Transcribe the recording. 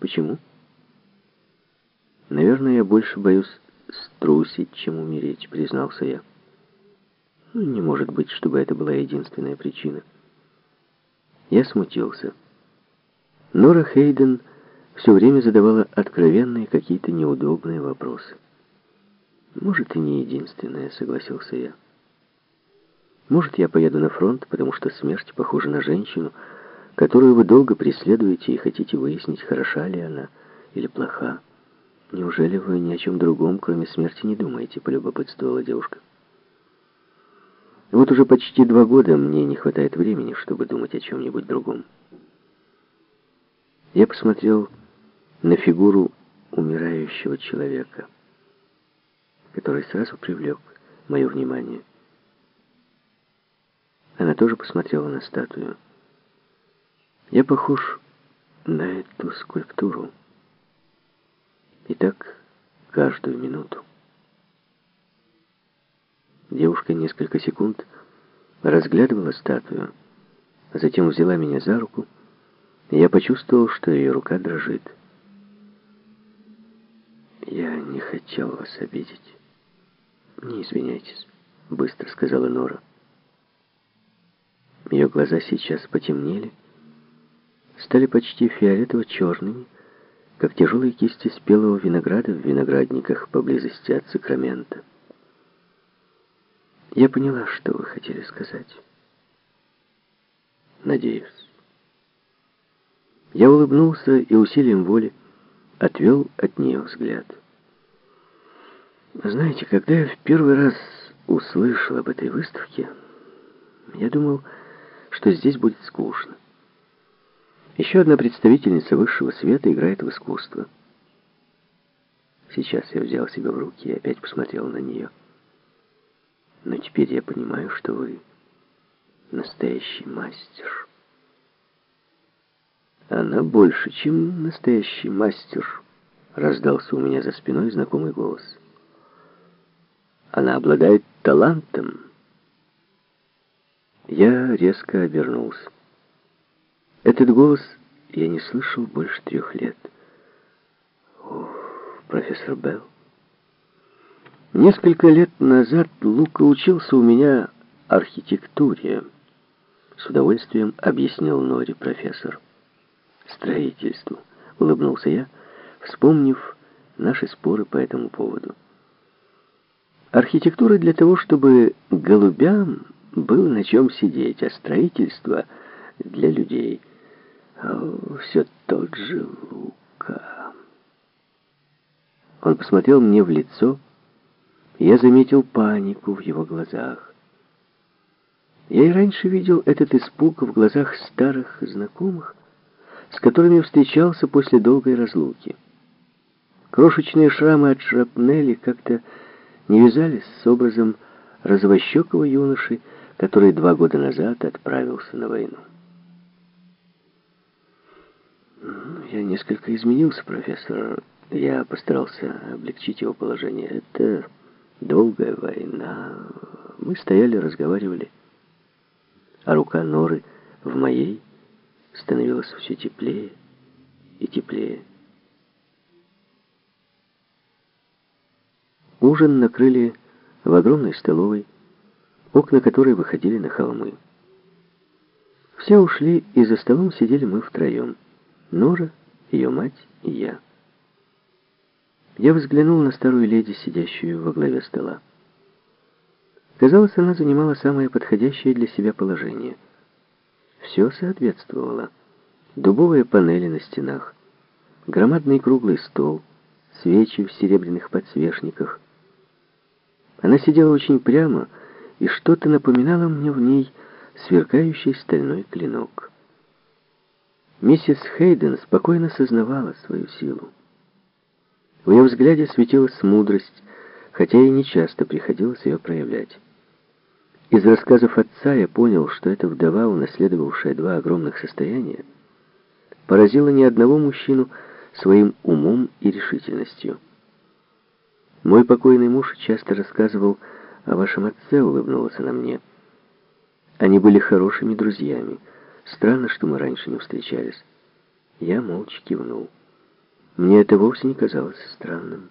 Почему? Наверное, я больше боюсь струсить, чем умереть, признался я. Ну, не может быть, чтобы это была единственная причина. Я смутился. Нора Хейден все время задавала откровенные какие-то неудобные вопросы. Может, и не единственная, согласился я. Может, я поеду на фронт, потому что смерть похожа на женщину, которую вы долго преследуете и хотите выяснить, хороша ли она или плоха. Неужели вы ни о чем другом, кроме смерти, не думаете, полюбопытствовала девушка. Вот уже почти два года мне не хватает времени, чтобы думать о чем-нибудь другом. Я посмотрел на фигуру умирающего человека, который сразу привлек мое внимание. Она тоже посмотрела на статую. Я похож на эту скульптуру. И так каждую минуту. Девушка несколько секунд разглядывала статую, а затем взяла меня за руку, и я почувствовал, что ее рука дрожит. «Я не хотел вас обидеть. Не извиняйтесь», — быстро сказала Нора. Ее глаза сейчас потемнели, стали почти фиолетово-черными, как тяжелые кисти спелого винограда в виноградниках поблизости от Сакрамента. Я поняла, что вы хотели сказать. Надеюсь. Я улыбнулся и усилием воли отвел от нее взгляд. Знаете, когда я в первый раз услышал об этой выставке, я думал, что здесь будет скучно. Еще одна представительница высшего света играет в искусство. Сейчас я взял себя в руки и опять посмотрел на нее. Но теперь я понимаю, что вы настоящий мастер. Она больше, чем настоящий мастер, раздался у меня за спиной знакомый голос. Она обладает талантом. Я резко обернулся. Этот голос я не слышал больше трех лет. О, профессор Белл. Несколько лет назад Лука учился у меня архитектуре. С удовольствием объяснил Нори профессор. Строительству, улыбнулся я, вспомнив наши споры по этому поводу. Архитектура для того, чтобы голубям было на чем сидеть, а строительство для людей. О, все тот же Лука. Он посмотрел мне в лицо, я заметил панику в его глазах. Я и раньше видел этот испуг в глазах старых знакомых, с которыми встречался после долгой разлуки. Крошечные шрамы от шрапнели как-то не вязались с образом розовощекого юноши, который два года назад отправился на войну. «Ну, «Я несколько изменился, профессор. Я постарался облегчить его положение. Это долгая война. Мы стояли, разговаривали, а рука Норы в моей становилась все теплее и теплее. Ужин накрыли в огромной столовой, окна которой выходили на холмы. Все ушли, и за столом сидели мы втроем. Нора, ее мать и я. Я взглянул на старую леди, сидящую во главе стола. Казалось, она занимала самое подходящее для себя положение. Все соответствовало. Дубовые панели на стенах, громадный круглый стол, свечи в серебряных подсвечниках. Она сидела очень прямо, и что-то напоминало мне в ней сверкающий стальной клинок. Миссис Хейден спокойно сознавала свою силу. В ее взгляде светилась мудрость, хотя и нечасто приходилось ее проявлять. Из рассказов отца я понял, что эта вдова, унаследовавшая два огромных состояния, поразила ни одного мужчину своим умом и решительностью. Мой покойный муж часто рассказывал о вашем отце, улыбнулся на мне. Они были хорошими друзьями. Странно, что мы раньше не встречались. Я молча кивнул. мне это вовсе не казалось странным.